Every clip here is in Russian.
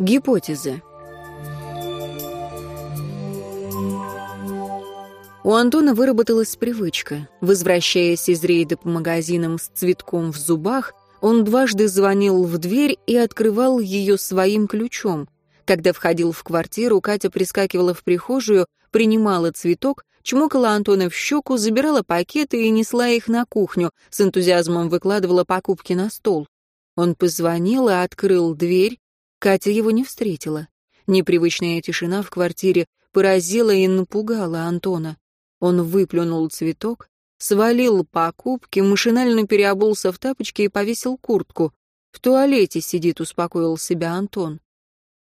Гипотеза. У Антона выработалась привычка. Возвращаясь из рейда по магазинам с цветком в зубах, он дважды звонил в дверь и открывал ее своим ключом. Когда входил в квартиру, Катя прискакивала в прихожую, принимала цветок, чмокала Антона в щеку, забирала пакеты и несла их на кухню, с энтузиазмом выкладывала покупки на стол. Он позвонил и открыл дверь, Катя его не встретила. Непривычная тишина в квартире поразила и напугала Антона. Он выплюнул цветок, свалил покупки, машинально переобулся в тапочки и повесил куртку. В туалете сидит, успокоил себя Антон.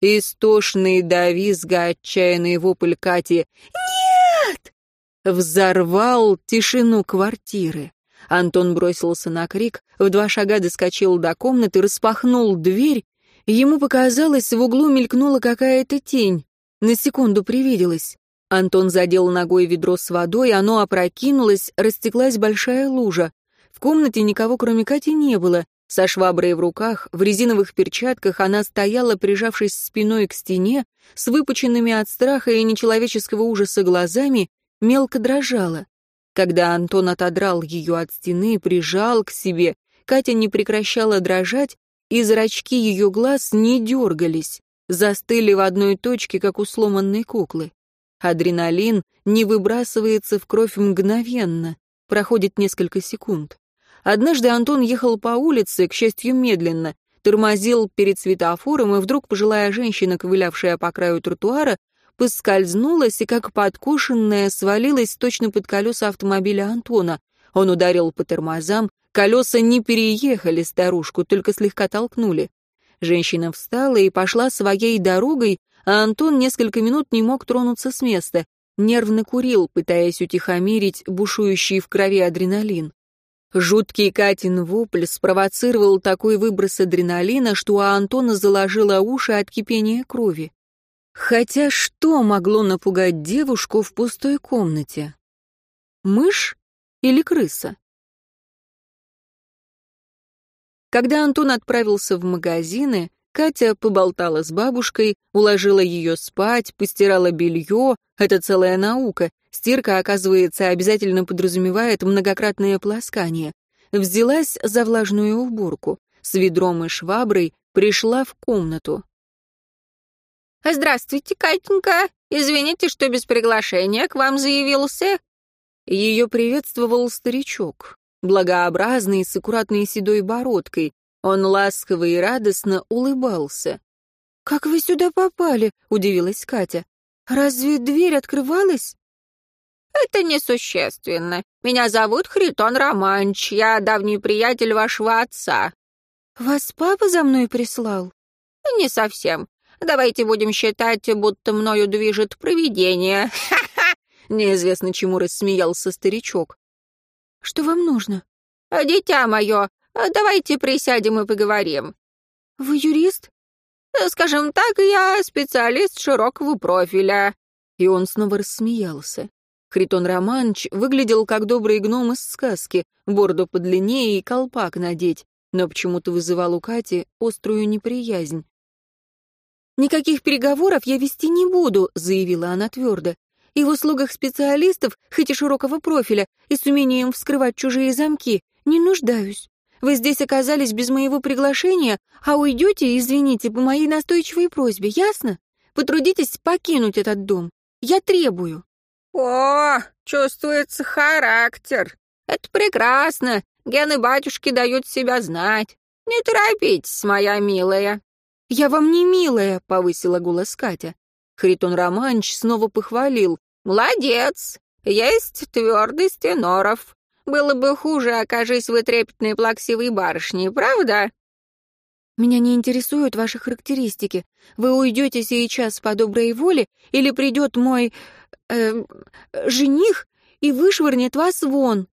Истошный до визга отчаянный вопль Кати «Нет!» взорвал тишину квартиры. Антон бросился на крик, в два шага доскочил до комнаты, распахнул дверь Ему показалось, в углу мелькнула какая-то тень. На секунду привиделась. Антон задел ногой ведро с водой, оно опрокинулось, растеклась большая лужа. В комнате никого, кроме Кати, не было. Со шваброй в руках, в резиновых перчатках она стояла, прижавшись спиной к стене, с выпученными от страха и нечеловеческого ужаса глазами, мелко дрожала. Когда Антон отодрал ее от стены, прижал к себе, Катя не прекращала дрожать, и зрачки ее глаз не дергались, застыли в одной точке, как у сломанной куклы. Адреналин не выбрасывается в кровь мгновенно, проходит несколько секунд. Однажды Антон ехал по улице, к счастью, медленно, тормозил перед светофором, и вдруг пожилая женщина, ковылявшая по краю тротуара, поскользнулась и, как подкушенная, свалилась точно под колеса автомобиля Антона. Он ударил по тормозам, Колеса не переехали старушку, только слегка толкнули. Женщина встала и пошла своей дорогой, а Антон несколько минут не мог тронуться с места. Нервно курил, пытаясь утихомирить бушующий в крови адреналин. Жуткий Катин вопль спровоцировал такой выброс адреналина, что у Антона заложило уши от кипения крови. Хотя что могло напугать девушку в пустой комнате? Мышь или крыса? Когда Антон отправился в магазины, Катя поболтала с бабушкой, уложила ее спать, постирала белье. Это целая наука. Стирка, оказывается, обязательно подразумевает многократное полоскание. Взялась за влажную уборку. С ведром и шваброй пришла в комнату. «Здравствуйте, Катенька. Извините, что без приглашения к вам заявился». Ее приветствовал старичок благообразный, с аккуратной седой бородкой. Он ласково и радостно улыбался. «Как вы сюда попали?» — удивилась Катя. «Разве дверь открывалась?» «Это несущественно. Меня зовут Хритон Романч. Я давний приятель вашего отца». «Вас папа за мной прислал?» «Не совсем. Давайте будем считать, будто мною движет провидение». «Ха-ха!» — неизвестно чему рассмеялся старичок. Что вам нужно?» «Дитя мое, давайте присядем и поговорим». «Вы юрист?» «Скажем так, я специалист широкого профиля». И он снова рассмеялся. Хритон Романч выглядел как добрый гном из сказки, борду подлиннее и колпак надеть, но почему-то вызывал у Кати острую неприязнь. «Никаких переговоров я вести не буду», — заявила она твердо и в услугах специалистов, хоть и широкого профиля, и с умением вскрывать чужие замки, не нуждаюсь. Вы здесь оказались без моего приглашения, а уйдете, извините, по моей настойчивой просьбе, ясно? Потрудитесь покинуть этот дом. Я требую». «О, чувствуется характер. Это прекрасно. Гены батюшки дают себя знать. Не торопитесь, моя милая». «Я вам не милая», — повысила голос Катя. Харитон Романч снова похвалил. «Молодец! Есть твердость теноров. Было бы хуже, окажись вы трепетной плаксивой барышней, правда?» «Меня не интересуют ваши характеристики. Вы уйдете сейчас по доброй воле или придет мой... Э, жених и вышвырнет вас вон?»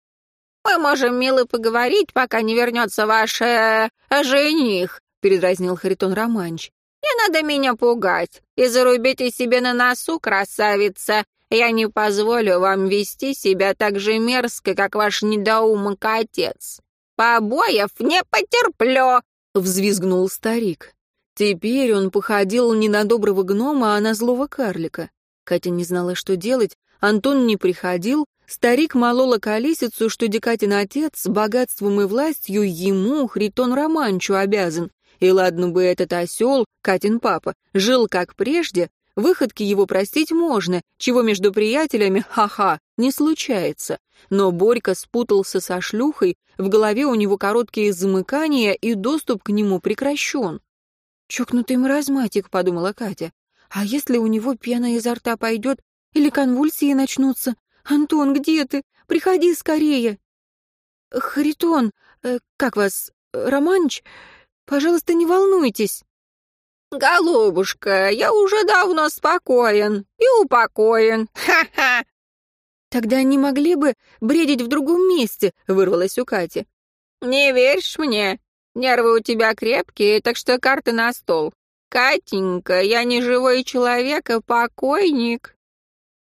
«Мы можем, мило, поговорить, пока не вернется ваш... Э, жених», — передразнил Харитон Романч. Не надо меня пугать и зарубите себе на носу, красавица. Я не позволю вам вести себя так же мерзко, как ваш недоумок отец. Побоев не потерплю!» — взвизгнул старик. Теперь он походил не на доброго гнома, а на злого карлика. Катя не знала, что делать, Антон не приходил, старик молола колесицу, что Декатин отец богатством и властью ему, Хритон Романчу, обязан. И ладно бы этот осел, Катин папа, жил как прежде, выходки его простить можно, чего между приятелями, ха-ха, не случается. Но Борька спутался со шлюхой, в голове у него короткие замыкания, и доступ к нему прекращен. «Чокнутый маразматик», — подумала Катя. «А если у него пена изо рта пойдет или конвульсии начнутся? Антон, где ты? Приходи скорее!» «Харитон, э, как вас, Романч? Пожалуйста, не волнуйтесь!» «Голубушка, я уже давно спокоен и упокоен. Ха-ха!» «Тогда не могли бы бредить в другом месте?» — вырвалась у Кати. «Не веришь мне? Нервы у тебя крепкие, так что карты на стол. Катенька, я не живой человек, а покойник».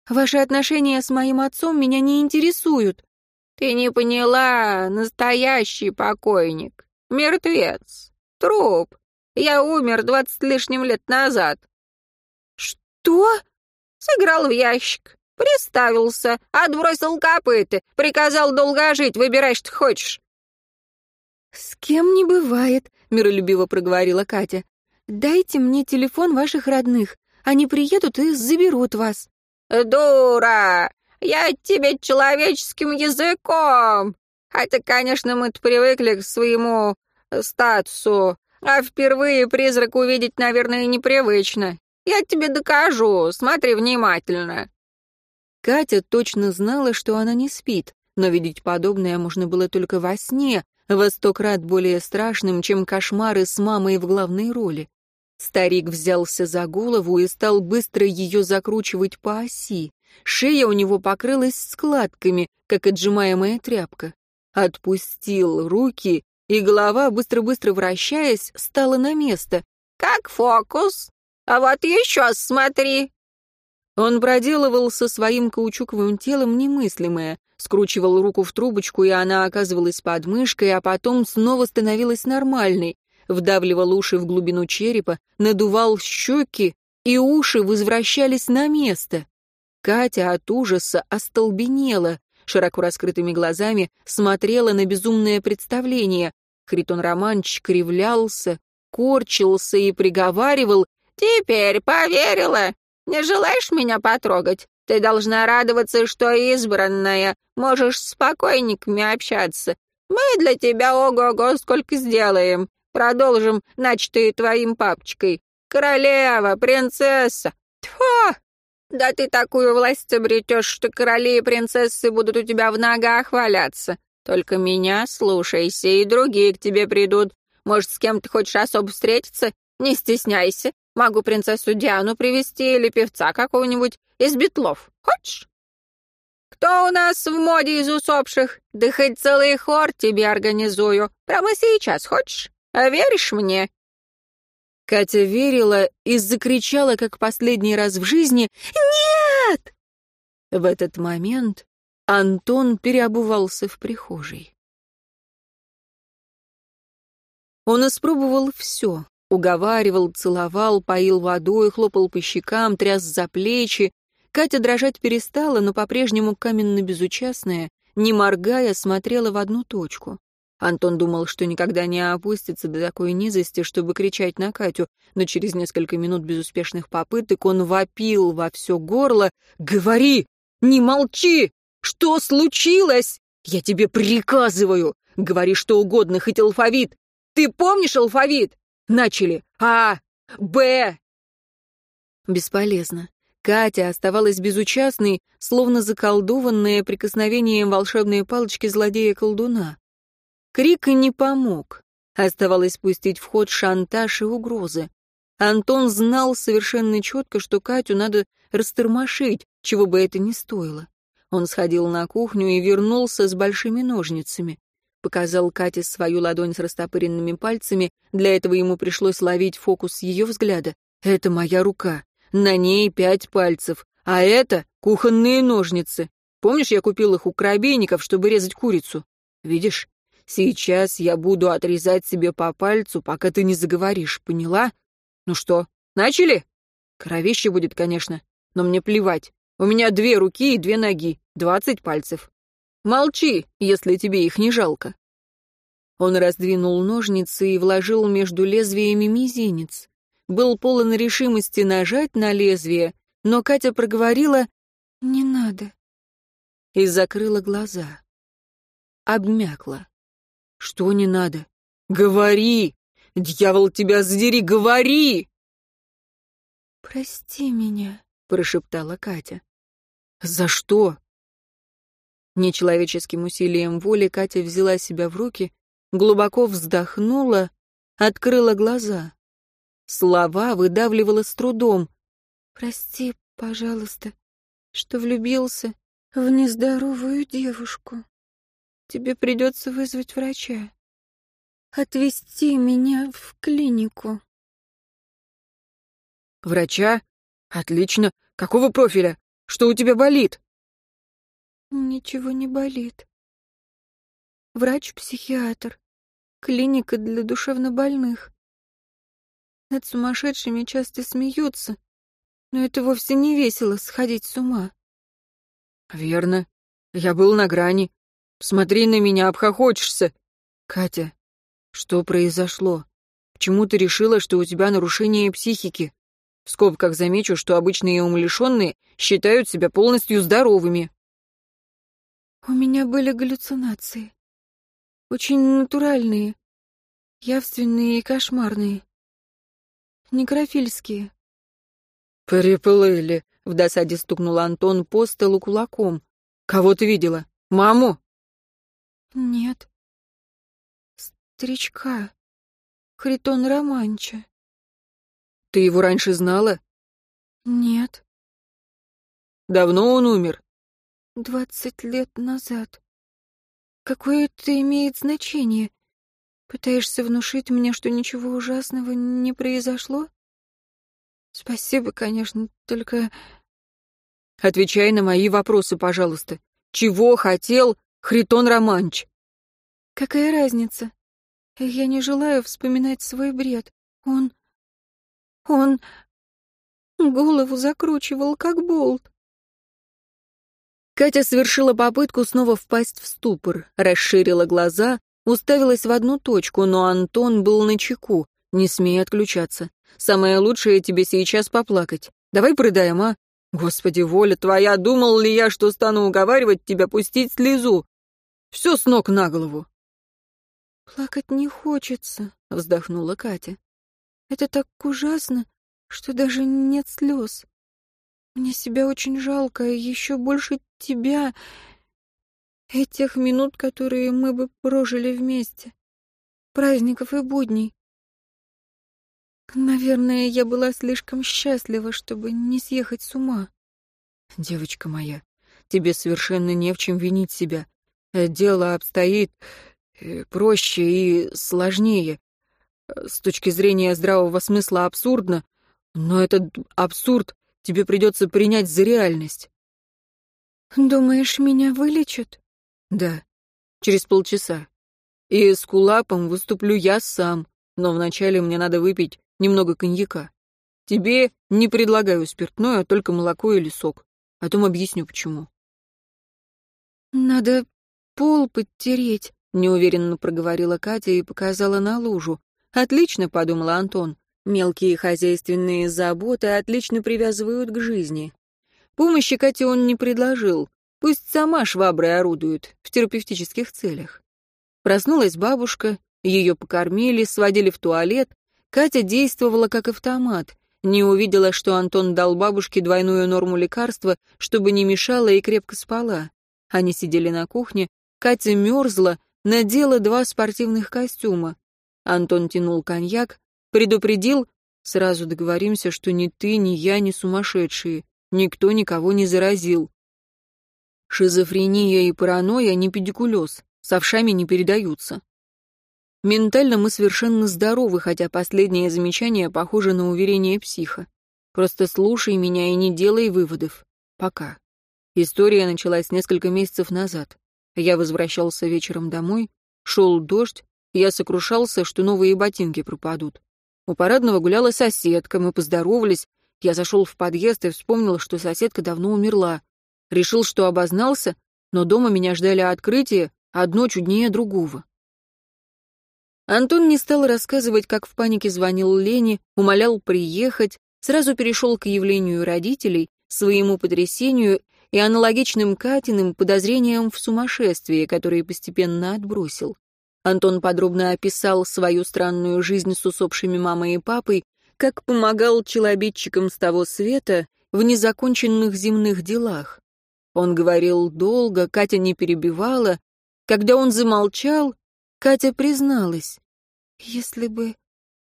«Ваши отношения с моим отцом меня не интересуют». «Ты не поняла, настоящий покойник. Мертвец. Труп. Я умер двадцать лишним лет назад». «Что?» «Сыграл в ящик. Приставился, отбросил копыты, приказал долго жить, выбирай, что хочешь». «С кем не бывает», — миролюбиво проговорила Катя. «Дайте мне телефон ваших родных. Они приедут и заберут вас». «Дура! Я тебе человеческим языком! Хотя, конечно, мы-то привыкли к своему статусу, а впервые призрак увидеть, наверное, непривычно. Я тебе докажу, смотри внимательно». Катя точно знала, что она не спит, но видеть подобное можно было только во сне, во сто крат более страшным, чем кошмары с мамой в главной роли. Старик взялся за голову и стал быстро ее закручивать по оси. Шея у него покрылась складками, как отжимаемая тряпка. Отпустил руки и голова, быстро-быстро вращаясь, стала на место. «Как фокус? А вот еще смотри!» Он проделывал со своим каучуковым телом немыслимое, скручивал руку в трубочку, и она оказывалась под мышкой, а потом снова становилась нормальной, вдавливал уши в глубину черепа, надувал щеки, и уши возвращались на место. Катя от ужаса остолбенела, широко раскрытыми глазами смотрела на безумное представление. Хритон Романч кривлялся, корчился и приговаривал «Теперь поверила! Не желаешь меня потрогать? Ты должна радоваться, что избранная. Можешь с покойниками общаться. Мы для тебя ого-го сколько сделаем. Продолжим начатые твоим папочкой. Королева, принцесса. Тьфу! Да ты такую власть обретешь, что короли и принцессы будут у тебя в ногах валяться. Только меня слушайся, и другие к тебе придут. Может, с кем ты хочешь особо встретиться? Не стесняйся. Могу принцессу Диану привести или певца какого-нибудь из битлов. Хочешь? Кто у нас в моде из усопших? Да хоть целый хор тебе организую. Прямо сейчас хочешь? А веришь мне?» Катя верила и закричала, как последний раз в жизни «Нет!». В этот момент Антон переобувался в прихожей. Он испробовал все. Уговаривал, целовал, поил водой, хлопал по щекам, тряс за плечи. Катя дрожать перестала, но по-прежнему каменно-безучастная, не моргая, смотрела в одну точку. Антон думал, что никогда не опустится до такой низости, чтобы кричать на Катю, но через несколько минут безуспешных попыток он вопил во все горло «Говори! Не молчи! Что случилось? Я тебе приказываю! Говори что угодно, хоть алфавит! Ты помнишь алфавит? Начали! А! Б!» Бесполезно. Катя оставалась безучастной, словно заколдованная прикосновением волшебной палочки злодея-колдуна. Крик не помог. Оставалось пустить в ход шантаж и угрозы. Антон знал совершенно четко, что Катю надо растормошить, чего бы это ни стоило. Он сходил на кухню и вернулся с большими ножницами. Показал Кате свою ладонь с растопыренными пальцами, для этого ему пришлось ловить фокус ее взгляда. «Это моя рука. На ней пять пальцев. А это кухонные ножницы. Помнишь, я купил их у коробейников, чтобы резать курицу? Видишь, Сейчас я буду отрезать себе по пальцу, пока ты не заговоришь, поняла? Ну что, начали? Кровище будет, конечно, но мне плевать. У меня две руки и две ноги, двадцать пальцев. Молчи, если тебе их не жалко. Он раздвинул ножницы и вложил между лезвиями мизинец. Был полон решимости нажать на лезвие, но Катя проговорила «Не надо» и закрыла глаза. Обмякла. «Что не надо? Говори! Дьявол тебя задери, говори!» «Прости меня», — прошептала Катя. «За что?» Нечеловеческим усилием воли Катя взяла себя в руки, глубоко вздохнула, открыла глаза. Слова выдавливала с трудом. «Прости, пожалуйста, что влюбился в нездоровую девушку. Тебе придется вызвать врача. Отвезти меня в клинику». «Врача? Отлично. Какого профиля? Что у тебя болит?» «Ничего не болит. Врач-психиатр. Клиника для душевнобольных. Над сумасшедшими часто смеются, но это вовсе не весело сходить с ума. Верно. Я был на грани. Смотри на меня, обхохочешься. Катя, что произошло? Почему ты решила, что у тебя нарушение психики? В скобках замечу, что обычные умалишенные считают себя полностью здоровыми. У меня были галлюцинации. Очень натуральные, явственные и кошмарные. Некрофильские. «Приплыли», — в досаде стукнул Антон по столу кулаком. «Кого ты видела? Маму?» «Нет. Старичка. Хритон Романча». «Ты его раньше знала?» «Нет». «Давно он умер?» «Двадцать лет назад. Какое это имеет значение? Пытаешься внушить мне, что ничего ужасного не произошло? Спасибо, конечно, только... Отвечай на мои вопросы, пожалуйста. Чего хотел Хритон Романч? Какая разница? Я не желаю вспоминать свой бред. Он... Он... Голову закручивал, как болт. Катя совершила попытку снова впасть в ступор, расширила глаза, Уставилась в одну точку, но Антон был на чеку. Не смей отключаться. Самое лучшее тебе сейчас поплакать. Давай прыдаем, а? Господи, воля твоя, думал ли я, что стану уговаривать тебя пустить слезу? Все с ног на голову. «Плакать не хочется», — вздохнула Катя. «Это так ужасно, что даже нет слез. Мне себя очень жалко, и еще больше тебя и тех минут, которые мы бы прожили вместе, праздников и будней. Наверное, я была слишком счастлива, чтобы не съехать с ума. Девочка моя, тебе совершенно не в чем винить себя. Дело обстоит э, проще и сложнее. С точки зрения здравого смысла абсурдно, но этот абсурд тебе придется принять за реальность. Думаешь, меня вылечат? Да, через полчаса. И с кулапом выступлю я сам, но вначале мне надо выпить немного коньяка. Тебе не предлагаю спиртное, а только молоко или сок. Потом объясню, почему. Надо пол подтереть, неуверенно проговорила Катя и показала на лужу. Отлично, подумала Антон. Мелкие хозяйственные заботы отлично привязывают к жизни. Помощи Кате он не предложил. Пусть сама шваброй орудует в терапевтических целях. Проснулась бабушка, ее покормили, сводили в туалет. Катя действовала как автомат. Не увидела, что Антон дал бабушке двойную норму лекарства, чтобы не мешала и крепко спала. Они сидели на кухне. Катя мерзла, надела два спортивных костюма. Антон тянул коньяк, предупредил, сразу договоримся, что ни ты, ни я не сумасшедшие. Никто никого не заразил. Шизофрения и паранойя не педикулез, с овшами не передаются. Ментально мы совершенно здоровы, хотя последнее замечание похоже на уверение психа. Просто слушай меня и не делай выводов. Пока. История началась несколько месяцев назад. Я возвращался вечером домой, шел дождь, я сокрушался, что новые ботинки пропадут. У парадного гуляла соседка, мы поздоровались. Я зашел в подъезд и вспомнил, что соседка давно умерла. Решил, что обознался, но дома меня ждали открытия, одно чуднее другого. Антон не стал рассказывать, как в панике звонил Лене, умолял приехать, сразу перешел к явлению родителей, своему потрясению и аналогичным Катиным подозрениям в сумасшествии, которые постепенно отбросил. Антон подробно описал свою странную жизнь с усопшими мамой и папой, как помогал челобитчикам с того света в незаконченных земных делах. Он говорил долго, Катя не перебивала. Когда он замолчал, Катя призналась. «Если бы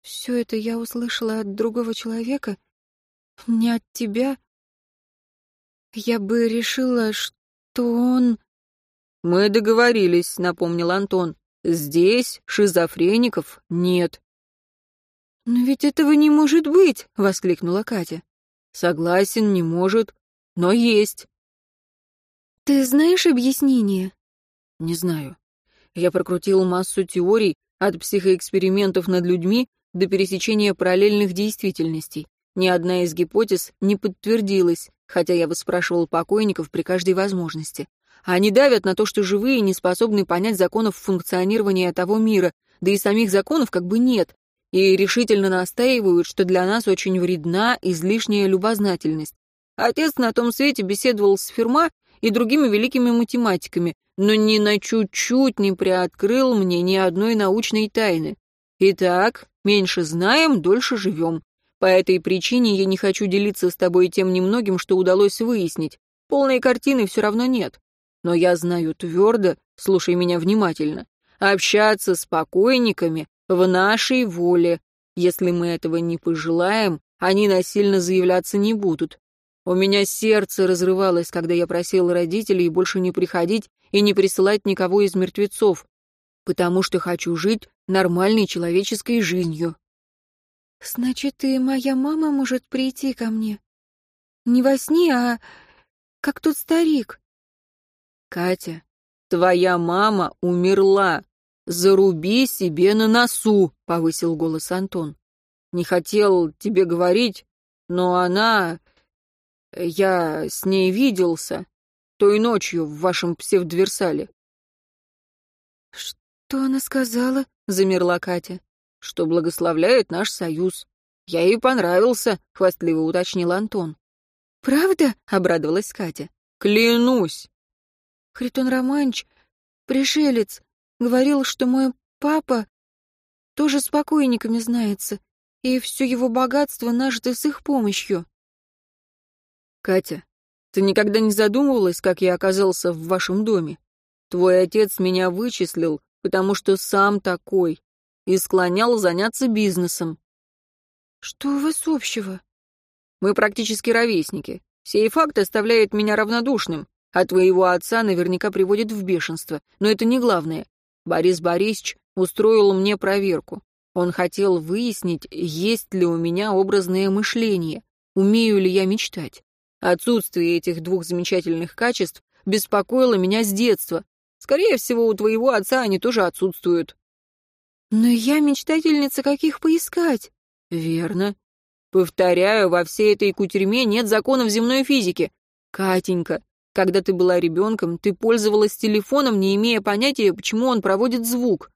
все это я услышала от другого человека, не от тебя, я бы решила, что он...» «Мы договорились», — напомнил Антон. «Здесь шизофреников нет». «Но ведь этого не может быть!» — воскликнула Катя. «Согласен, не может, но есть». «Ты знаешь объяснение?» «Не знаю. Я прокрутил массу теорий, от психоэкспериментов над людьми до пересечения параллельных действительностей. Ни одна из гипотез не подтвердилась, хотя я выспрашивал покойников при каждой возможности. Они давят на то, что живые не способны понять законов функционирования того мира, да и самих законов как бы нет, и решительно настаивают, что для нас очень вредна излишняя любознательность. Отец на том свете беседовал с Ферма и другими великими математиками, но ни на чуть-чуть не приоткрыл мне ни одной научной тайны. Итак, меньше знаем, дольше живем. По этой причине я не хочу делиться с тобой тем немногим, что удалось выяснить. Полной картины все равно нет. Но я знаю твердо, слушай меня внимательно, общаться с покойниками в нашей воле. Если мы этого не пожелаем, они насильно заявляться не будут. У меня сердце разрывалось, когда я просил родителей больше не приходить и не присылать никого из мертвецов, потому что хочу жить нормальной человеческой жизнью. Значит, и моя мама может прийти ко мне. Не во сне, а как тот старик. Катя, твоя мама умерла. Заруби себе на носу, повысил голос Антон. Не хотел тебе говорить, но она... Я с ней виделся той ночью в вашем псевдверсале. Что она сказала? Замерла Катя. Что благословляет наш союз. Я ей понравился, хвастливо уточнил Антон. Правда? обрадовалась Катя. Клянусь. Хритон Романч, пришелец, говорил, что мой папа тоже с покойниками знается, и все его богатство нажито с их помощью. Катя, ты никогда не задумывалась, как я оказался в вашем доме? Твой отец меня вычислил, потому что сам такой, и склонял заняться бизнесом. Что у вас общего? Мы практически ровесники. Сей факт оставляет меня равнодушным, а твоего отца наверняка приводит в бешенство. Но это не главное. Борис Борисович устроил мне проверку. Он хотел выяснить, есть ли у меня образное мышление, умею ли я мечтать. Отсутствие этих двух замечательных качеств беспокоило меня с детства. Скорее всего, у твоего отца они тоже отсутствуют. Но я мечтательница, каких поискать? Верно. Повторяю, во всей этой кутерьме нет законов земной физики. Катенька, когда ты была ребенком, ты пользовалась телефоном, не имея понятия, почему он проводит звук.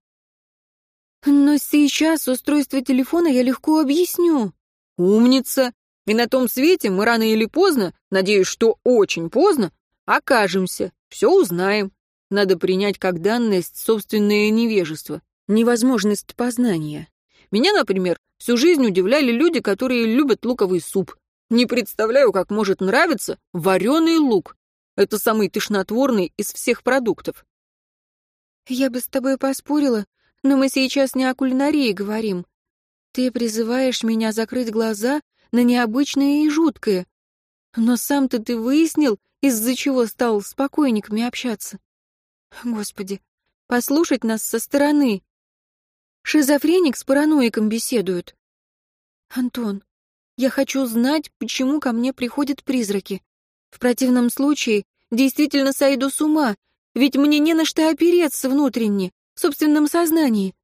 Но сейчас устройство телефона я легко объясню. Умница. И на том свете мы рано или поздно, надеюсь, что очень поздно, окажемся, все узнаем. Надо принять как данность собственное невежество, невозможность познания. Меня, например, всю жизнь удивляли люди, которые любят луковый суп. Не представляю, как может нравиться вареный лук. Это самый тошнотворный из всех продуктов. Я бы с тобой поспорила, но мы сейчас не о кулинарии говорим. Ты призываешь меня закрыть глаза на необычное и жуткое. Но сам-то ты выяснил, из-за чего стал с покойниками общаться. Господи, послушать нас со стороны. Шизофреник с параноиком беседуют. Антон, я хочу знать, почему ко мне приходят призраки. В противном случае действительно сойду с ума, ведь мне не на что опереться внутренне, в собственном сознании.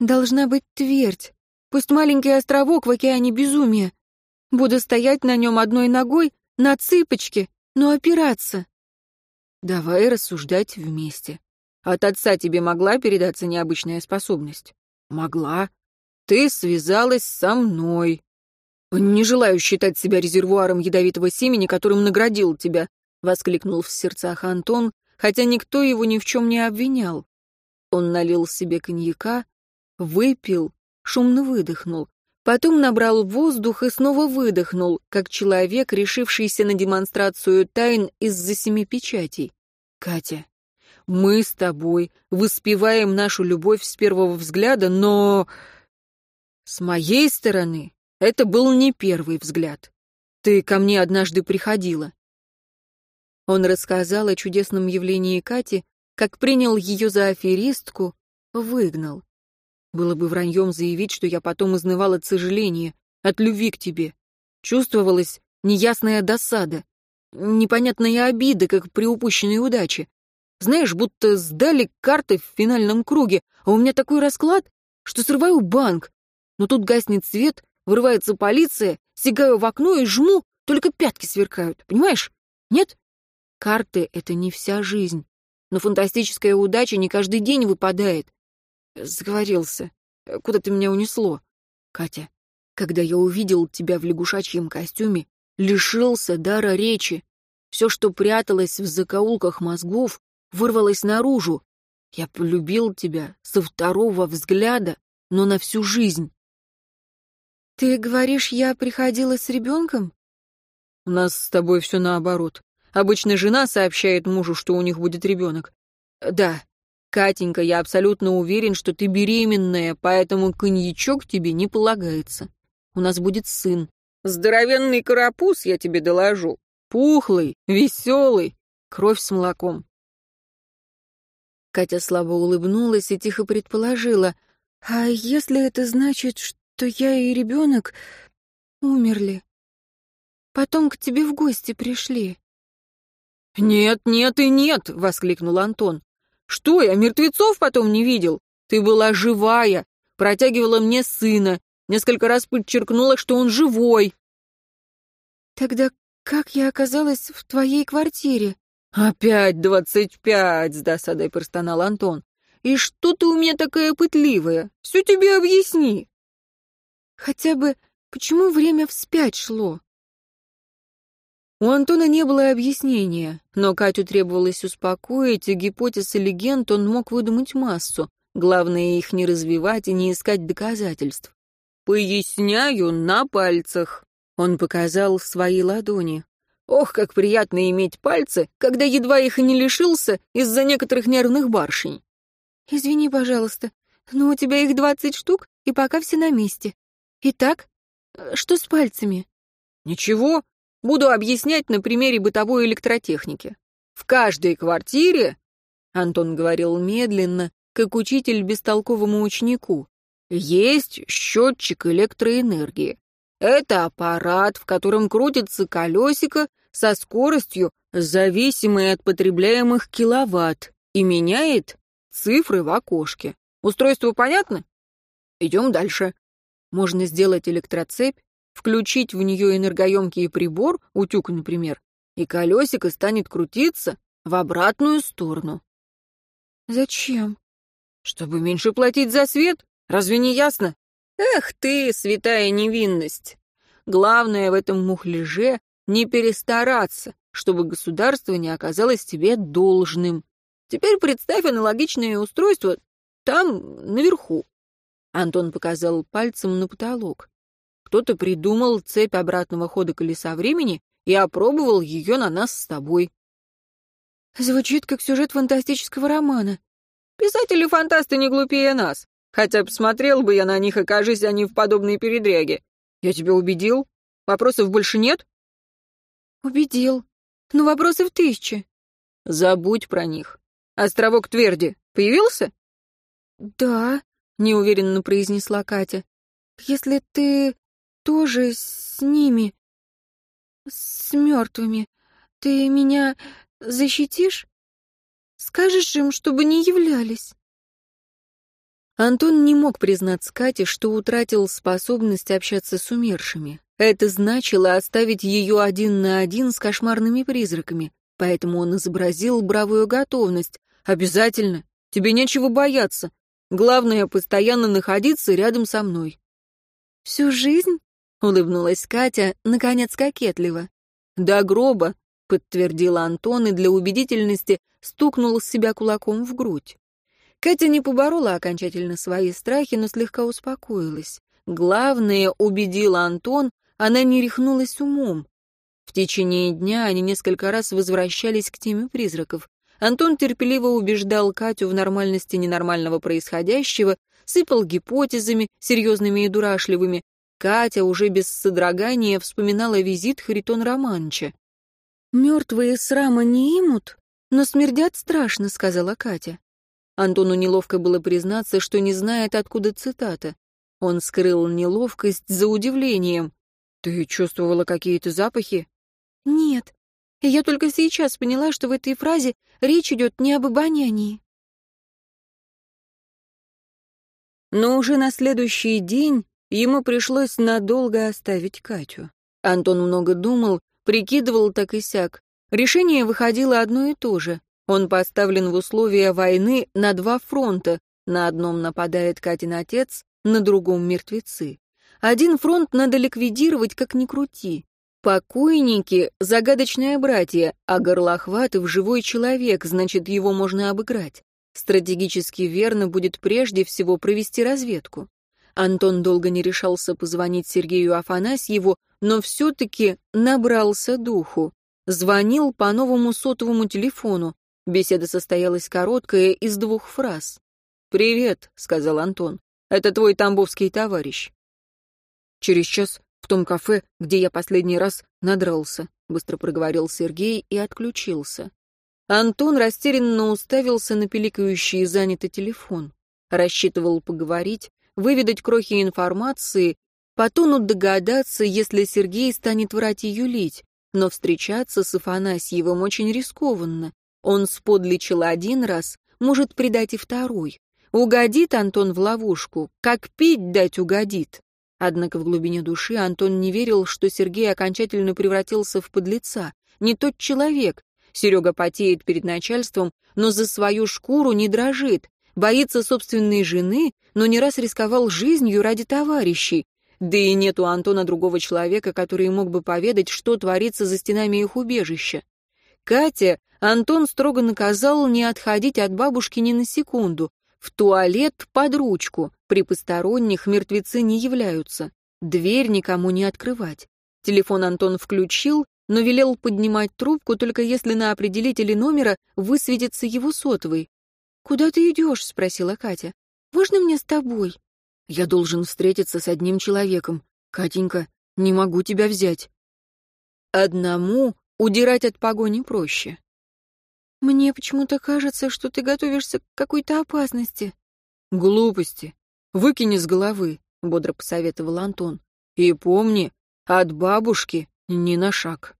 Должна быть твердь, Пусть маленький островок в океане безумия. Буду стоять на нем одной ногой, на цыпочке, но опираться. Давай рассуждать вместе. От отца тебе могла передаться необычная способность? Могла. Ты связалась со мной. Не желаю считать себя резервуаром ядовитого семени, которым наградил тебя, воскликнул в сердцах Антон, хотя никто его ни в чем не обвинял. Он налил себе коньяка, выпил, шумно выдохнул. Потом набрал воздух и снова выдохнул, как человек, решившийся на демонстрацию тайн из-за семи печатей. «Катя, мы с тобой воспеваем нашу любовь с первого взгляда, но... С моей стороны это был не первый взгляд. Ты ко мне однажды приходила. Он рассказал о чудесном явлении Кати, как принял ее за аферистку, выгнал. Было бы враньем заявить, что я потом изнывал от сожаления, от любви к тебе. Чувствовалась неясная досада, непонятная обида, как при упущенной удаче. Знаешь, будто сдали карты в финальном круге, а у меня такой расклад, что срываю банк. Но тут гаснет свет, вырывается полиция, сигаю в окно и жму, только пятки сверкают, понимаешь? Нет? Карты — это не вся жизнь. Но фантастическая удача не каждый день выпадает. Заговорился. Куда-то меня унесло. Катя, когда я увидел тебя в лягушачьем костюме, лишился дара речи. Все, что пряталось в закоулках мозгов, вырвалось наружу. Я полюбил тебя со второго взгляда, но на всю жизнь. Ты говоришь, я приходила с ребенком? У нас с тобой все наоборот. Обычно жена сообщает мужу, что у них будет ребенок. Да, Катенька, я абсолютно уверен, что ты беременная, поэтому коньячок тебе не полагается. У нас будет сын. Здоровенный карапуз, я тебе доложу. Пухлый, веселый, кровь с молоком. Катя слабо улыбнулась и тихо предположила. «А если это значит, что я и ребенок умерли? Потом к тебе в гости пришли?» «Нет, нет и нет!» — воскликнул Антон. «Что я, мертвецов потом не видел? Ты была живая, протягивала мне сына, несколько раз подчеркнула, что он живой». «Тогда как я оказалась в твоей квартире?» «Опять двадцать пять!» — с досадой простонал Антон. «И что ты у меня такая пытливая? Все тебе объясни!» «Хотя бы почему время вспять шло?» У Антона не было объяснения, но Катю требовалось успокоить, и гипотез и легенд он мог выдумать массу. Главное их не развивать и не искать доказательств. «Поясняю на пальцах», — он показал свои ладони. «Ох, как приятно иметь пальцы, когда едва их и не лишился из-за некоторых нервных барышень». «Извини, пожалуйста, но у тебя их двадцать штук, и пока все на месте. Итак, что с пальцами?» «Ничего, Буду объяснять на примере бытовой электротехники. В каждой квартире, Антон говорил медленно, как учитель бестолковому ученику, есть счетчик электроэнергии. Это аппарат, в котором крутится колесико со скоростью, зависимой от потребляемых киловатт, и меняет цифры в окошке. Устройство понятно? Идем дальше. Можно сделать электроцепь, включить в нее энергоемкий прибор, утюг, например, и колесико станет крутиться в обратную сторону. Зачем? Чтобы меньше платить за свет. Разве не ясно? Эх ты, святая невинность. Главное в этом мухляже не перестараться, чтобы государство не оказалось тебе должным. Теперь представь аналогичное устройство там, наверху. Антон показал пальцем на потолок. Кто-то придумал цепь обратного хода колеса времени и опробовал ее на нас с тобой. Звучит как сюжет фантастического романа. Писатели-фантасты не глупее нас. Хотя посмотрел бы я на них, окажись они в подобной передряге. Я тебя убедил? Вопросов больше нет? Убедил. Но вопросов тысячи. Забудь про них. Островок Тверди появился? Да, неуверенно произнесла Катя. Если ты тоже с ними, с мертвыми. Ты меня защитишь? Скажешь им, чтобы не являлись?» Антон не мог признаться Кате, что утратил способность общаться с умершими. Это значило оставить ее один на один с кошмарными призраками, поэтому он изобразил бравую готовность. «Обязательно! Тебе нечего бояться. Главное — постоянно находиться рядом со мной». «Всю жизнь?» — улыбнулась Катя, наконец кокетливо. «До гроба», — подтвердила Антон и для убедительности стукнул себя кулаком в грудь. Катя не поборола окончательно свои страхи, но слегка успокоилась. Главное, убедила Антон, она не рехнулась умом. В течение дня они несколько раз возвращались к теме призраков. Антон терпеливо убеждал Катю в нормальности ненормального происходящего, сыпал гипотезами, серьезными и дурашливыми. Катя уже без содрогания вспоминала визит Харитон Романча. «Мертвые срама не имут, но смердят страшно», — сказала Катя. Антону неловко было признаться, что не знает, откуда цитата. Он скрыл неловкость за удивлением. «Ты чувствовала какие-то запахи?» «Нет. Я только сейчас поняла, что в этой фразе речь идет не об обонянии». Но уже на следующий день ему пришлось надолго оставить Катю. Антон много думал, прикидывал так и сяк. Решение выходило одно и то же. Он поставлен в условия войны на два фронта. На одном нападает Катин отец, на другом — мертвецы. Один фронт надо ликвидировать, как ни крути. Покойники — загадочное братья, а Горлохватов — живой человек, значит, его можно обыграть. Стратегически верно будет прежде всего провести разведку. Антон долго не решался позвонить Сергею Афанасьеву, но все-таки набрался духу. Звонил по новому сотовому телефону. Беседа состоялась короткая, из двух фраз. «Привет», — сказал Антон. «Это твой тамбовский товарищ». «Через час в том кафе, где я последний раз надрался», — быстро проговорил Сергей и отключился. Антон растерянно уставился на пиликающий занятый телефон. Рассчитывал поговорить, выведать крохи информации, по тону догадаться, если Сергей станет врать и юлить, но встречаться с Афанасьевым очень рискованно. Он сподличил один раз, может предать и второй. Угодит Антон в ловушку, как пить дать угодит. Однако в глубине души Антон не верил, что Сергей окончательно превратился в подлеца. Не тот человек. Серега потеет перед начальством, но за свою шкуру не дрожит. Боится собственной жены, но не раз рисковал жизнью ради товарищей. Да и нет у Антона другого человека, который мог бы поведать, что творится за стенами их убежища. Катя Антон строго наказал не отходить от бабушки ни на секунду. В туалет под ручку. При посторонних мертвецы не являются. Дверь никому не открывать. Телефон Антон включил, но велел поднимать трубку, только если на определителе номера высветится его сотовый. «Куда ты идешь?» — спросила Катя. «Можно мне с тобой?» «Я должен встретиться с одним человеком. Катенька, не могу тебя взять». Одному удирать от погони проще. «Мне почему-то кажется, что ты готовишься к какой-то опасности». «Глупости. Выкини с головы», — бодро посоветовал Антон. «И помни, от бабушки ни на шаг».